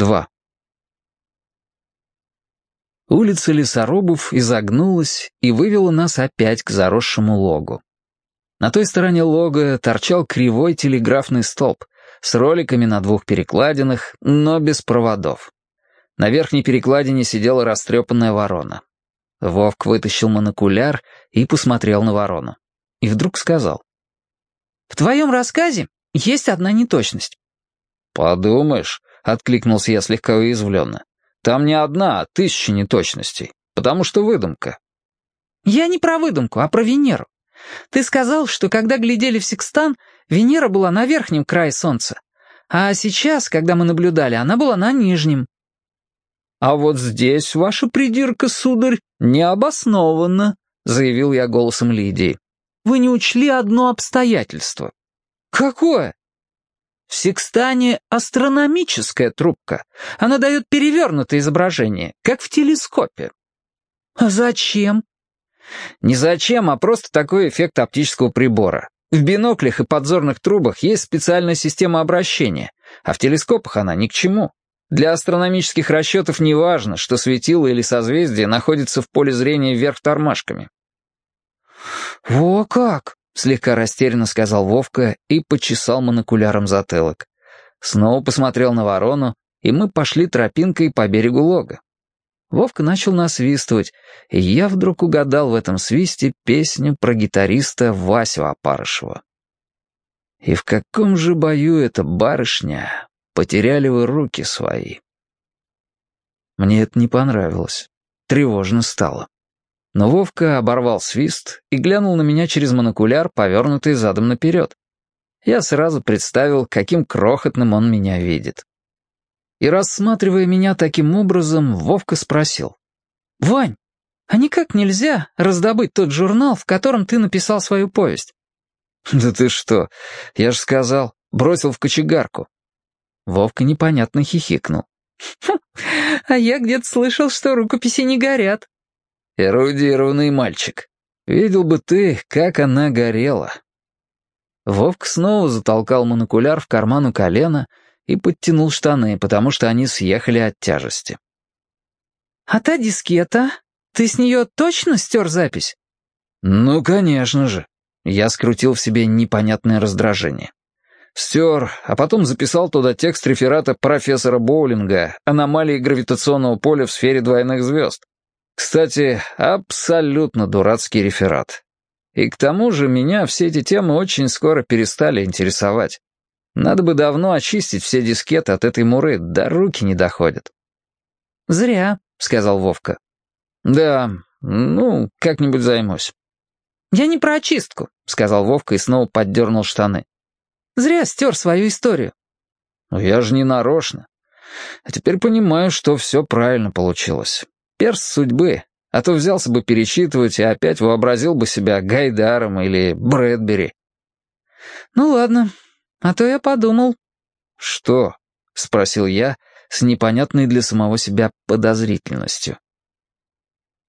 2. Улица Лесорубов изогнулась и вывела нас опять к заросшему логу. На той стороне лога торчал кривой телеграфный столб с роликами на двух перекладинах, но без проводов. На верхней перекладине сидела растрепанная ворона. Вовк вытащил монокуляр и посмотрел на ворону. И вдруг сказал. «В твоем рассказе есть одна неточность». «Подумаешь», — откликнулся я слегка уязвленно. «Там не одна, а тысяча неточностей, потому что выдумка». «Я не про выдумку, а про Венеру. Ты сказал, что когда глядели в секстан, Венера была на верхнем крае Солнца, а сейчас, когда мы наблюдали, она была на нижнем». «А вот здесь ваша придирка, сударь, необоснованна», — заявил я голосом Лидии. «Вы не учли одно обстоятельство». «Какое?» В секстане астрономическая трубка. Она дает перевернутое изображение, как в телескопе. А зачем? Не зачем, а просто такой эффект оптического прибора. В биноклях и подзорных трубах есть специальная система обращения, а в телескопах она ни к чему. Для астрономических расчетов не важно, что светило или созвездие находится в поле зрения вверх тормашками. «Во как!» — слегка растерянно сказал Вовка и почесал монокуляром затылок. Снова посмотрел на ворону, и мы пошли тропинкой по берегу лога. Вовка начал насвистывать, и я вдруг угадал в этом свисте песню про гитариста Васю Апарышева. «И в каком же бою эта барышня? Потеряли вы руки свои?» Мне это не понравилось. Тревожно стало. Но Вовка оборвал свист и глянул на меня через монокуляр, повернутый задом наперед. Я сразу представил, каким крохотным он меня видит. И рассматривая меня таким образом, Вовка спросил. «Вань, а никак нельзя раздобыть тот журнал, в котором ты написал свою повесть?» «Да ты что, я же сказал, бросил в кочегарку». Вовка непонятно хихикнул. «Хм, «А я где-то слышал, что рукописи не горят». Эрудированный мальчик. Видел бы ты, как она горела. Вовк снова затолкал монокуляр в карман у колена и подтянул штаны, потому что они съехали от тяжести. «А та дискета? Ты с нее точно стер запись?» «Ну, конечно же». Я скрутил в себе непонятное раздражение. Стер, а потом записал туда текст реферата профессора Боулинга «Аномалии гравитационного поля в сфере двойных звезд». Кстати, абсолютно дурацкий реферат. И к тому же меня все эти темы очень скоро перестали интересовать. Надо бы давно очистить все дискеты от этой муры, да руки не доходят. «Зря», — сказал Вовка. «Да, ну, как-нибудь займусь». «Я не про очистку», — сказал Вовка и снова поддернул штаны. «Зря стер свою историю». «Ну, я же не нарочно. А теперь понимаю, что все правильно получилось. Перс судьбы, а то взялся бы перечитывать и опять вообразил бы себя Гайдаром или Брэдбери. «Ну ладно, а то я подумал». «Что?» — спросил я с непонятной для самого себя подозрительностью.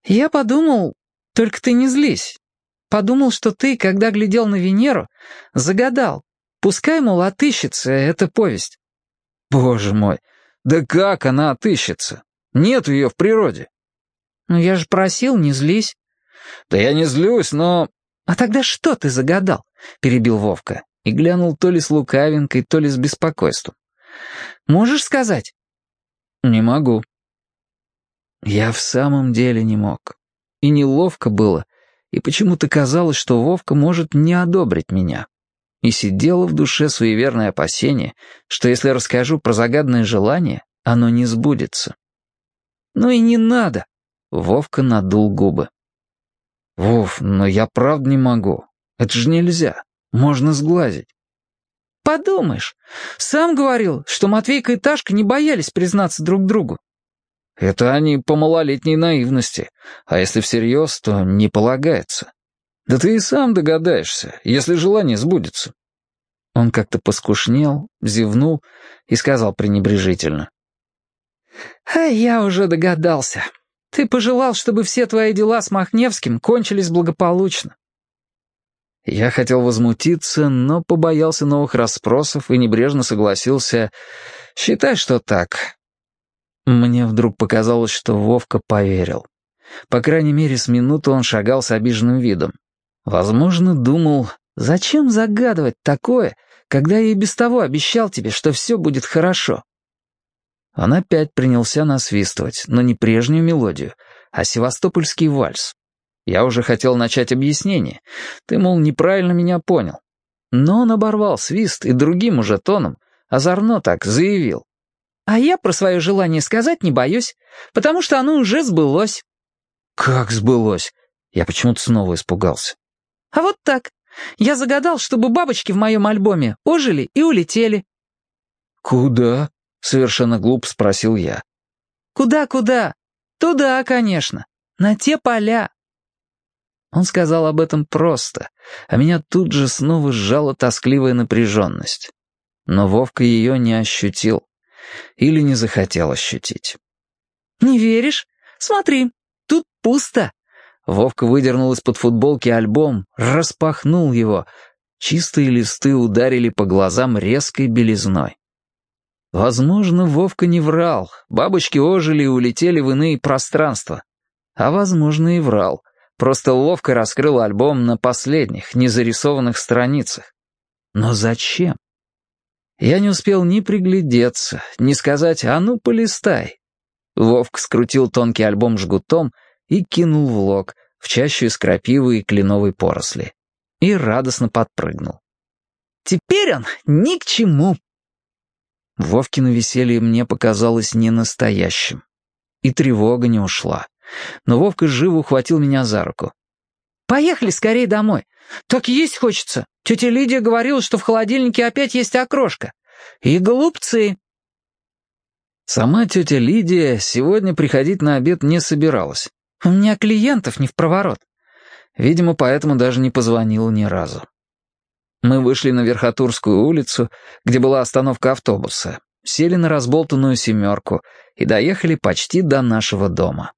«Я подумал, только ты не злись. Подумал, что ты, когда глядел на Венеру, загадал. Пускай, мол, отыщется эта повесть». «Боже мой, да как она отыщется? Нет ее в природе». «Ну я же просил, не злись». «Да я не злюсь, но...» «А тогда что ты загадал?» — перебил Вовка и глянул то ли с лукавинкой, то ли с беспокойством. «Можешь сказать?» «Не могу». Я в самом деле не мог. И неловко было, и почему-то казалось, что Вовка может не одобрить меня. И сидело в душе суеверное опасение, что если расскажу про загадное желание, оно не сбудется. Ну и не надо. Вовка надул губы. «Вов, но я правда не могу. Это же нельзя. Можно сглазить». «Подумаешь, сам говорил, что Матвейка и Ташка не боялись признаться друг другу». «Это они по малолетней наивности, а если всерьез, то не полагается. Да ты и сам догадаешься, если желание сбудется». Он как-то поскушнел, зевнул и сказал пренебрежительно. «А я уже догадался. Ты пожелал, чтобы все твои дела с Махневским кончились благополучно». Я хотел возмутиться, но побоялся новых расспросов и небрежно согласился. «Считай, что так». Мне вдруг показалось, что Вовка поверил. По крайней мере, с минуты он шагал с обиженным видом. Возможно, думал, зачем загадывать такое, когда я и без того обещал тебе, что все будет хорошо. Он опять принялся насвистывать, но не прежнюю мелодию, а севастопольский вальс. Я уже хотел начать объяснение. Ты, мол, неправильно меня понял. Но он оборвал свист и другим уже тоном, озорно так заявил. А я про свое желание сказать не боюсь, потому что оно уже сбылось. Как сбылось? Я почему-то снова испугался. А вот так. Я загадал, чтобы бабочки в моем альбоме ожили и улетели. Куда? Совершенно глуп спросил я. Куда-куда? Туда, конечно. На те поля. Он сказал об этом просто, а меня тут же снова сжала тоскливая напряженность. Но Вовка ее не ощутил. Или не захотел ощутить. «Не веришь? Смотри, тут пусто». Вовка выдернул из-под футболки альбом, распахнул его. Чистые листы ударили по глазам резкой белизной. Возможно, Вовка не врал, бабочки ожили и улетели в иные пространства. А возможно, и врал. Просто ловко раскрыл альбом на последних, незарисованных страницах. Но зачем? Я не успел ни приглядеться, ни сказать «а ну, полистай». Вовк скрутил тонкий альбом жгутом и кинул в лог, в чащу из крапивы и кленовой поросли. И радостно подпрыгнул. «Теперь он ни к чему!» Вовкино веселье мне показалось ненастоящим. И тревога не ушла но Вовка живо ухватил меня за руку. «Поехали скорее домой. Так есть хочется. Тетя Лидия говорила, что в холодильнике опять есть окрошка. И голубцы». Сама тетя Лидия сегодня приходить на обед не собиралась. У меня клиентов не в проворот. Видимо, поэтому даже не позвонила ни разу. Мы вышли на Верхотурскую улицу, где была остановка автобуса, сели на разболтанную «семерку» и доехали почти до нашего дома.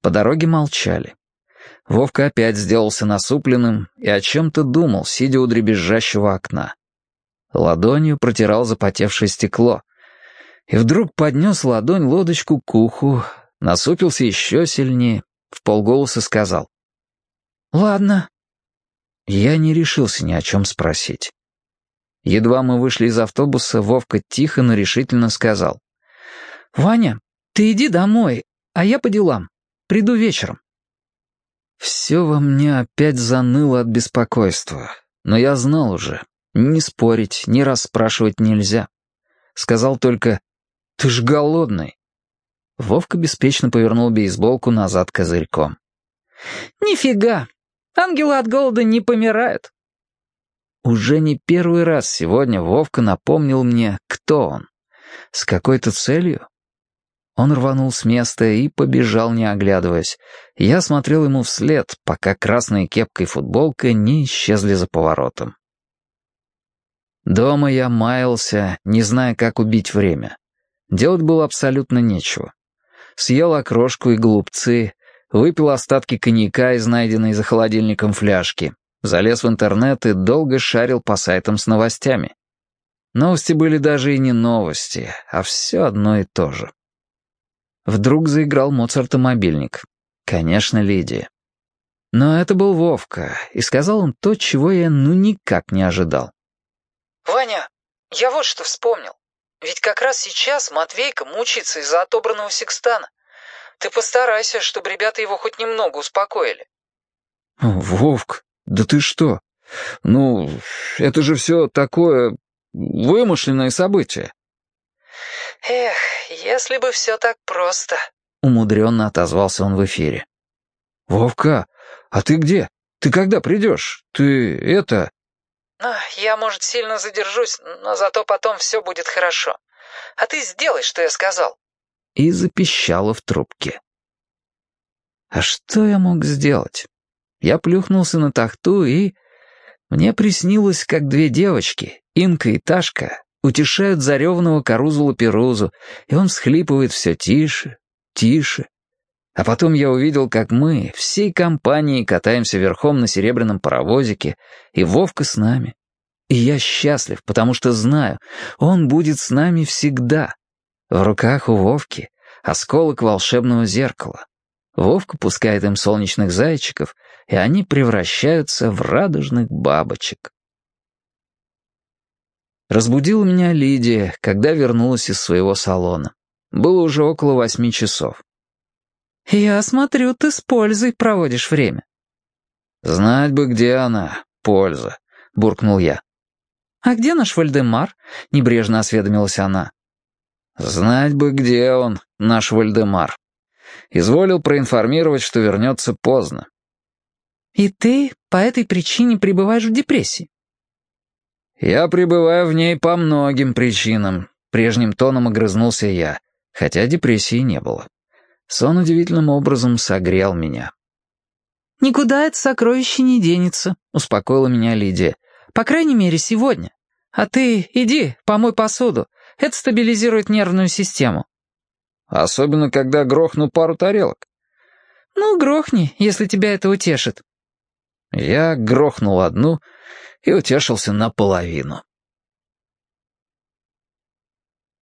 По дороге молчали. Вовка опять сделался насупленным и о чем-то думал, сидя у дребезжащего окна. Ладонью протирал запотевшее стекло. И вдруг поднес ладонь лодочку к уху, насупился еще сильнее, в полголоса сказал. «Ладно». Я не решился ни о чем спросить. Едва мы вышли из автобуса, Вовка тихо, но решительно сказал. «Ваня, ты иди домой, а я по делам. Приду вечером». Все во мне опять заныло от беспокойства, но я знал уже, ни спорить, ни расспрашивать нельзя. Сказал только «Ты ж голодный». Вовка беспечно повернул бейсболку назад козырьком. «Нифига! Ангелы от голода не помирают!» Уже не первый раз сегодня Вовка напомнил мне, кто он. С какой-то целью? Он рванул с места и побежал, не оглядываясь. Я смотрел ему вслед, пока красная кепка и футболка не исчезли за поворотом. Дома я маялся, не зная, как убить время. Делать было абсолютно нечего. Съел окрошку и голубцы, выпил остатки коньяка из найденной за холодильником фляжки, залез в интернет и долго шарил по сайтам с новостями. Новости были даже и не новости, а все одно и то же. Вдруг заиграл Моцарта мобильник. Конечно, Лидия. Но это был Вовка, и сказал он то, чего я ну никак не ожидал. «Ваня, я вот что вспомнил. Ведь как раз сейчас Матвейка мучается из-за отобранного секстана. Ты постарайся, чтобы ребята его хоть немного успокоили». «Вовк, да ты что? Ну, это же все такое вымышленное событие. «Эх, если бы все так просто», — умудренно отозвался он в эфире. «Вовка, а ты где? Ты когда придешь? Ты это...» «Ну, я, может, сильно задержусь, но зато потом все будет хорошо. А ты сделай, что я сказал». И запищала в трубке. А что я мог сделать? Я плюхнулся на тахту и... Мне приснилось, как две девочки, Инка и Ташка, утешают зареванного Карузула-Перузу, и он всхлипывает все тише, тише. А потом я увидел, как мы всей компанией катаемся верхом на серебряном паровозике, и Вовка с нами. И я счастлив, потому что знаю, он будет с нами всегда. В руках у Вовки осколок волшебного зеркала. Вовка пускает им солнечных зайчиков, и они превращаются в радужных бабочек. Разбудила меня Лидия, когда вернулась из своего салона. Было уже около восьми часов. «Я смотрю, ты с пользой проводишь время». «Знать бы, где она, польза», — буркнул я. «А где наш Вальдемар?» — небрежно осведомилась она. «Знать бы, где он, наш Вальдемар». Изволил проинформировать, что вернется поздно. «И ты по этой причине пребываешь в депрессии?» «Я пребываю в ней по многим причинам», — прежним тоном огрызнулся я, хотя депрессии не было. Сон удивительным образом согрел меня. «Никуда это сокровище не денется», — успокоила меня Лидия. «По крайней мере, сегодня. А ты иди, помой посуду. Это стабилизирует нервную систему». «Особенно, когда грохну пару тарелок». «Ну, грохни, если тебя это утешит». Я грохнул одну и утешился наполовину.